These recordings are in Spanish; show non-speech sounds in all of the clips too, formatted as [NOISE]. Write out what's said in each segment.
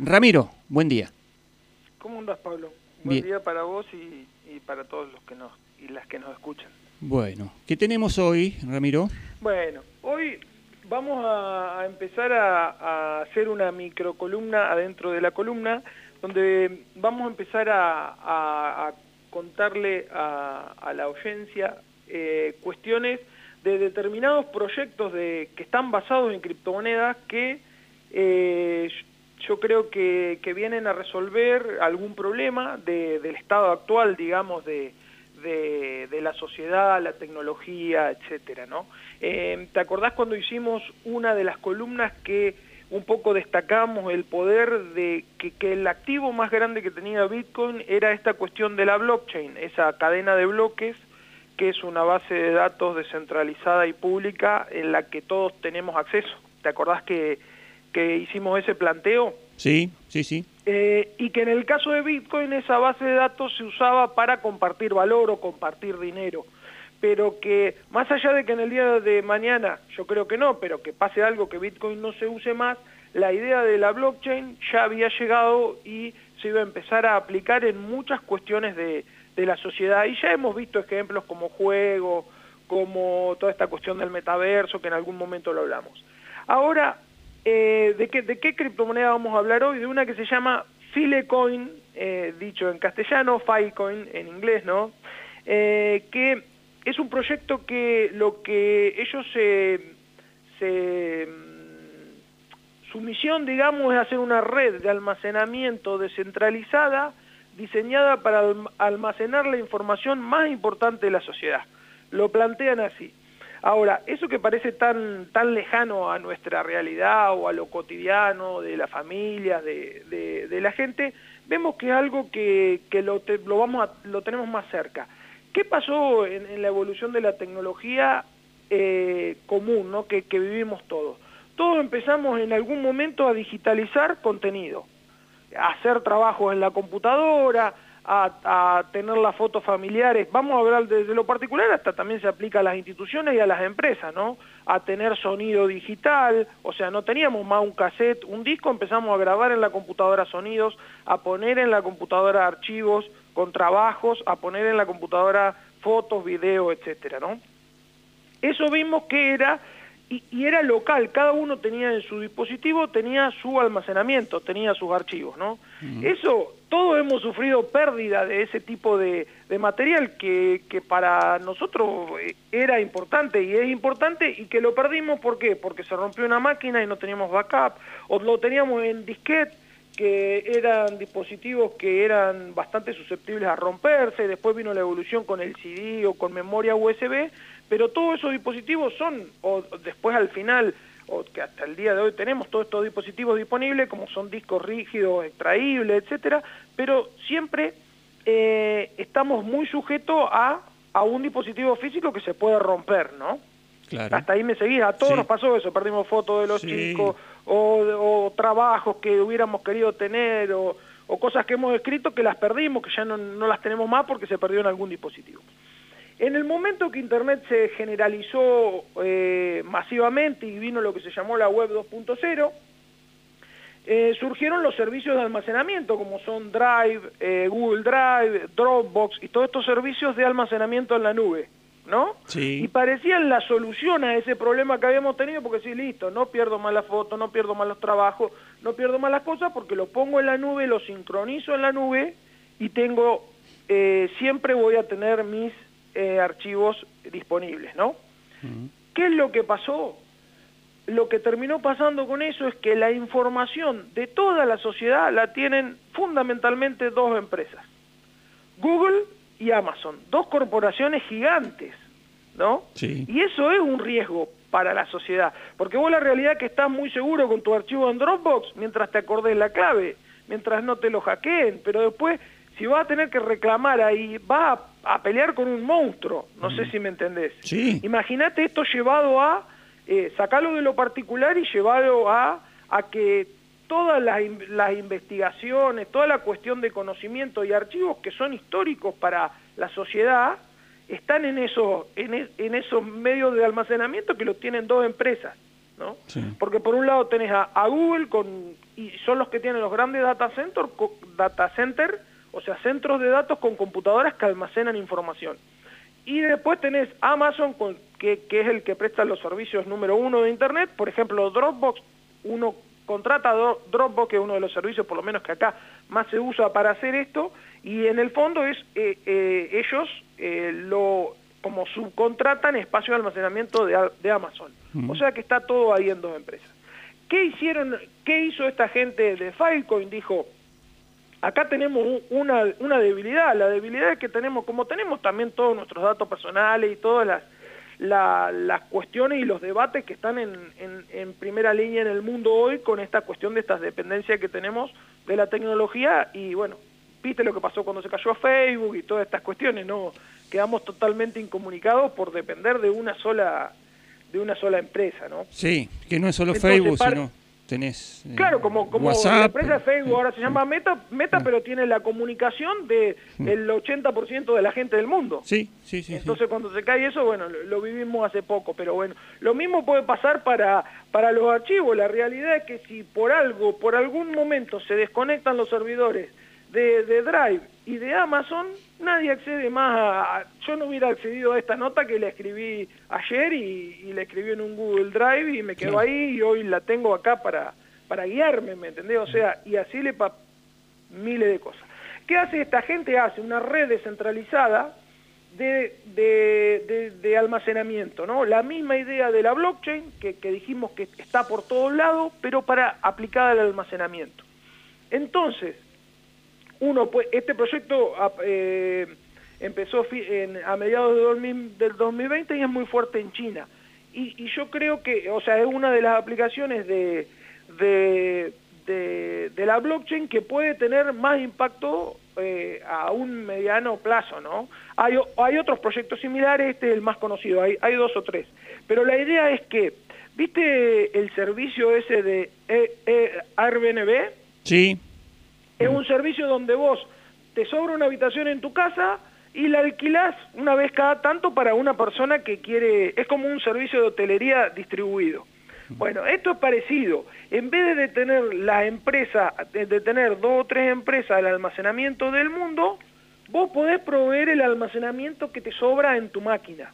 Ramiro, buen día. ¿Cómo andas, Pablo? Buen Bien. día para vos y, y para todos los que nos y las que nos escuchan. Bueno, ¿qué tenemos hoy, Ramiro? Bueno, hoy vamos a, a empezar a, a hacer una microcolumna adentro de la columna, donde vamos a empezar a, contarle a, a la audiencia eh, cuestiones de determinados proyectos de, que están basados en criptomonedas que eh, yo creo que, que vienen a resolver algún problema de- del estado actual, digamos, de, de, la sociedad, la tecnología, etcétera, ¿no? Eh, ¿Te acordás cuando hicimos una de las columnas que un poco destacamos el poder de que, que el activo más grande que tenía Bitcoin era esta cuestión de la blockchain, esa cadena de bloques que es una base de datos descentralizada y pública en la que todos tenemos acceso. ¿Te acordás que, que hicimos ese planteo? Sí, sí, sí. Eh, y que en el caso de Bitcoin esa base de datos se usaba para compartir valor o compartir dinero, pero que más allá de que en el día de mañana, yo creo que no, pero que pase algo que Bitcoin no se use más, la idea de la blockchain ya había llegado y se iba a empezar a aplicar en muchas cuestiones de, de la sociedad y ya hemos visto ejemplos como juego, como toda esta cuestión del metaverso que en algún momento lo hablamos. Ahora, eh, ¿de, qué, ¿de qué criptomoneda vamos a hablar hoy? De una que se llama Filecoin, eh, dicho en castellano, Filecoin en inglés, ¿no? Eh, que es un proyecto que lo que ellos se... se mm, su misión, digamos, es hacer una red de almacenamiento descentralizada diseñada para alm- almacenar la información más importante de la sociedad. Lo plantean así. Ahora, eso que parece tan, tan lejano a nuestra realidad o a lo cotidiano de las familias, de, de- la gente, vemos que es algo que, que lo, te- lo, vamos lo tenemos más cerca. ¿Qué pasó en, en la evolución de la tecnología eh, común ¿no? que, que vivimos todos? Todos empezamos en algún momento a digitalizar contenido a hacer trabajos en la computadora, a, tener las fotos familiares, vamos a hablar desde lo particular hasta también se aplica a las instituciones y a las empresas, ¿no? A tener sonido digital, o sea, no teníamos más un cassette, un disco, empezamos a grabar en la computadora sonidos, a poner en la computadora archivos con trabajos, a poner en la computadora fotos, videos, etcétera, ¿no? Eso vimos que era y, y era local, cada uno tenía en su dispositivo, tenía su almacenamiento, tenía sus archivos, ¿no? Eso, todos hemos sufrido pérdida de ese tipo de, de material que, que para nosotros eh, era importante y es importante y que lo perdimos, ¿por qué? Porque se rompió una máquina y no teníamos backup, o lo teníamos en disquete, que eran dispositivos que eran bastante susceptibles a romperse, después vino la evolución con el CD o con memoria USB, pero todos esos dispositivos son, o después al final, o que hasta el día de hoy tenemos todos estos dispositivos disponibles, como son discos rígidos, extraíbles, etcétera, pero siempre eh, estamos muy sujetos a, a un dispositivo físico que se puede romper, ¿no? Claro. Hasta ahí me seguís, a todos Sí. nos pasó eso, perdimos fotos de los Sí. chicos, o, o trabajos que hubiéramos querido tener, o, o cosas que hemos escrito que las perdimos, que ya no, no las tenemos más porque se perdió en algún dispositivo. En el momento que Internet se generalizó eh, masivamente y vino lo que se llamó la Web 2.0, eh, surgieron los servicios de almacenamiento como son Drive, eh, Google Drive, Dropbox y todos estos servicios de almacenamiento en la nube, ¿no? Sí. Y parecían la solución a ese problema que habíamos tenido porque sí, listo, no pierdo más las fotos, no pierdo más los trabajos, no pierdo más las cosas porque lo pongo en la nube, lo sincronizo en la nube y tengo, eh, siempre voy a tener mis eh, archivos disponibles, ¿no? ¿Qué es lo que pasó? Lo que terminó pasando con eso es que la información de toda la sociedad la tienen fundamentalmente dos empresas, Google y Amazon, dos corporaciones gigantes, ¿no? Sí. Y eso es un riesgo para la sociedad, porque vos la realidad es que estás muy seguro con tu archivo en Dropbox mientras te acordes la clave, mientras no te lo hackeen, pero después si vas a tener que reclamar ahí, vas a, a pelear con un monstruo, no sé si me entendés. Sí. Imagínate esto llevado a eh, sacarlo de lo particular y llevado a, a que todas las, las investigaciones, toda la cuestión de conocimiento y archivos que son históricos para la sociedad, están en esos, en, en esos medios de almacenamiento que los tienen dos empresas, ¿no? Sí. Porque por un lado tenés a, a Google con y son los que tienen los grandes data center, co- data center, o sea, centros de datos con computadoras que almacenan información. Y después tenés Amazon, con, que, que es el que presta los servicios número uno de Internet. Por ejemplo, Dropbox, uno contrata a Dropbox, que es uno de los servicios, por lo menos que acá más se usa para hacer esto, y en el fondo es eh, eh, ellos eh, lo como subcontratan espacio de almacenamiento de, de Amazon. Mm. O sea que está todo ahí en dos empresas. ¿Qué hicieron, qué hizo esta gente de Filecoin? Dijo, acá tenemos un- una, una debilidad, la debilidad es que tenemos, como tenemos también todos nuestros datos personales y todas las, la- las cuestiones y los debates que están en, en- en primera línea en el mundo hoy con esta cuestión de estas dependencias que tenemos de la tecnología y bueno, viste lo que pasó cuando se cayó Facebook y todas estas cuestiones, ¿no? Quedamos totalmente incomunicados por depender de una sola de una sola empresa, ¿no? Sí, que no es solo Entonces, Facebook, sino tenés eh, Claro, como, como WhatsApp. la empresa de Facebook ahora se llama Meta, Meta pero tiene la comunicación de el 80% de la gente del mundo. Sí, sí, sí. sí. Entonces cuando se cae eso, bueno, lo, lo vivimos hace poco, pero bueno, lo mismo puede pasar para, para los archivos. La realidad es que si por algo, por algún momento se desconectan los servidores de, de Drive y de Amazon, nadie accede más a, Yo no hubiera accedido a esta nota que la escribí ayer y, y la escribí en un Google Drive y me quedó ahí y hoy la tengo acá para, para guiarme, ¿me entendés? O sea, y así le pa miles de cosas. ¿Qué hace esta gente? Hace una red descentralizada de, de, de- de almacenamiento, ¿no? La misma idea de la blockchain, que, que dijimos que está por todos lados, pero para aplicada al almacenamiento. Entonces, uno pues este proyecto eh, empezó en- a mediados de 2000 del 2020 y es muy fuerte en China. Y, y yo creo que, o sea, es una de las aplicaciones de, de, de, la blockchain que puede tener más impacto eh, a un mediano plazo, ¿no? Hay, hay otros proyectos similares, este es el más conocido, hay, hay dos o tres. Pero la idea es que, ¿viste el servicio ese de e- Airbnb? Sí, Es un servicio donde vos te sobra una habitación en tu casa y la alquilás una vez cada tanto para una persona que quiere, es como un servicio de hotelería distribuido. Bueno, esto es parecido. En vez de tener la empresa, de tener dos o tres empresas del almacenamiento del mundo, vos podés proveer el almacenamiento que te sobra en tu máquina.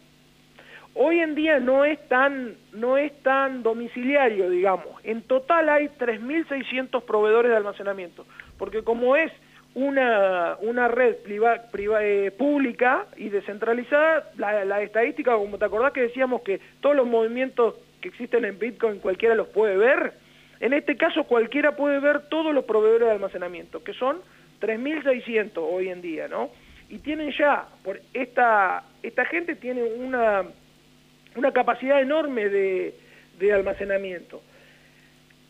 Hoy en día no es tan no es tan domiciliario, digamos. En total hay 3.600 proveedores de almacenamiento, porque como es una, una red priva- eh, pública y descentralizada, la, la estadística, como te acordás que decíamos que todos los movimientos que existen en Bitcoin cualquiera los puede ver, en este caso cualquiera puede ver todos los proveedores de almacenamiento, que son 3.600 hoy en día, ¿no? Y tienen ya, por esta, esta gente tiene una, una capacidad enorme de, de almacenamiento.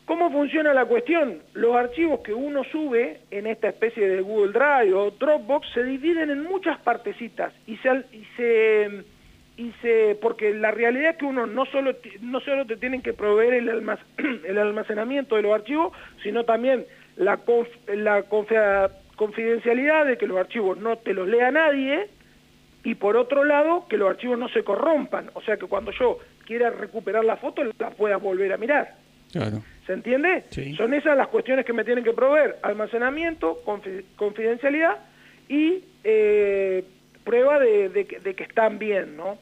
¿Cómo funciona la cuestión? Los archivos que uno sube en esta especie de Google Drive o Dropbox se dividen en muchas partecitas y se, y se, y se porque la realidad es que uno no solo no solo te tienen que proveer el, almac- [CLEARS THROAT] el almacenamiento de los archivos, sino también la, la confidencialidad de que los archivos no te los lea nadie y por otro lado que los archivos no se corrompan, o sea que cuando yo quiera recuperar la foto la pueda volver a mirar. claro. ¿Se entiende? Sí. Son esas las cuestiones que me tienen que proveer. Almacenamiento, confi- confidencialidad y eh, prueba de, de que- de que están bien, ¿no?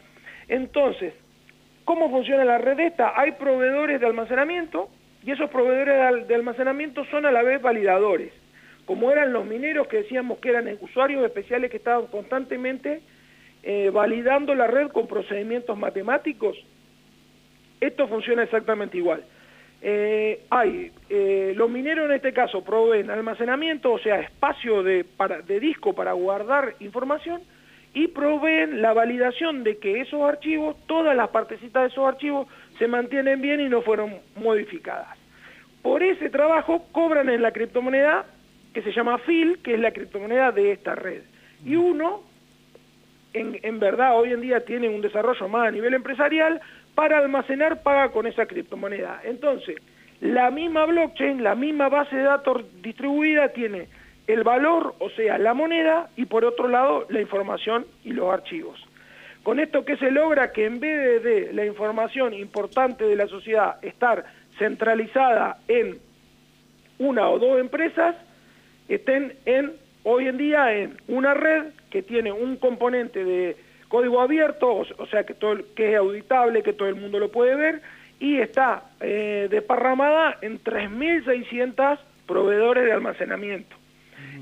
Entonces, ¿cómo funciona la red esta? Hay proveedores de almacenamiento y esos proveedores de almacenamiento son a la vez validadores. Como eran los mineros que decíamos que eran usuarios especiales que estaban constantemente eh, validando la red con procedimientos matemáticos, esto funciona exactamente igual. Eh, hay, eh, los mineros en este caso proveen almacenamiento, o sea, espacio de, para, de disco para guardar información y proveen la validación de que esos archivos, todas las partecitas de esos archivos se mantienen bien y no fueron modificadas. Por ese trabajo cobran en la criptomoneda que se llama FIL, que es la criptomoneda de esta red. Y uno en, en verdad hoy en día tiene un desarrollo más a nivel empresarial, para almacenar paga con esa criptomoneda. Entonces, la misma blockchain, la misma base de datos distribuida tiene el valor, o sea, la moneda, y por otro lado, la información y los archivos. Con esto que se logra que en vez de la información importante de la sociedad estar centralizada en una o dos empresas, estén en hoy en día en una red que tiene un componente de código abierto, o, sea que todo que es auditable, que todo el mundo lo puede ver y está eh, desparramada en 3.600 proveedores de almacenamiento.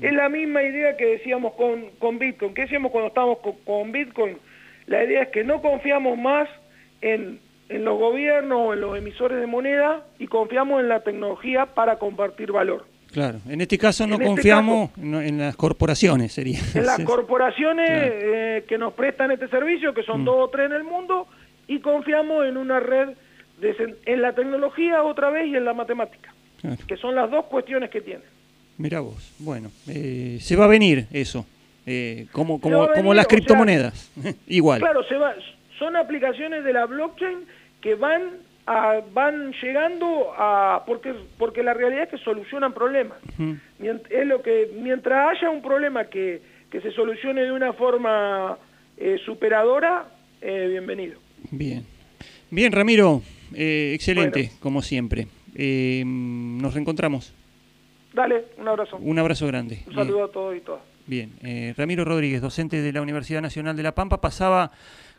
Es la misma idea que decíamos con, con Bitcoin. ¿Qué decíamos cuando estábamos con, Bitcoin? La idea es que no confiamos más en, en los gobiernos o en los emisores de moneda y confiamos en la tecnología para compartir valor. Claro, en este caso no este confiamos en las corporaciones, sería. En las [LAUGHS] corporaciones eh, que nos prestan este servicio, que son mm. dos o tres en el mundo, y confiamos en una red, de, en la tecnología otra vez y en la matemática, que son las dos cuestiones que tienen. Mira vos, bueno, eh, se va a venir eso, eh, como, como, como las criptomonedas, [LAUGHS] igual. Claro, se va, son aplicaciones de la blockchain que van van llegando a porque porque la realidad es que solucionan problemas. Es lo que mientras haya un problema que, que se solucione de una forma eh, superadora eh, bienvenido. Bien. Bien Ramiro eh, excelente como siempre. Nos reencontramos. Dale un abrazo. Un abrazo grande. Un saludo a todos y todas. Bien Ramiro Rodríguez docente de la Universidad Nacional de La Pampa pasaba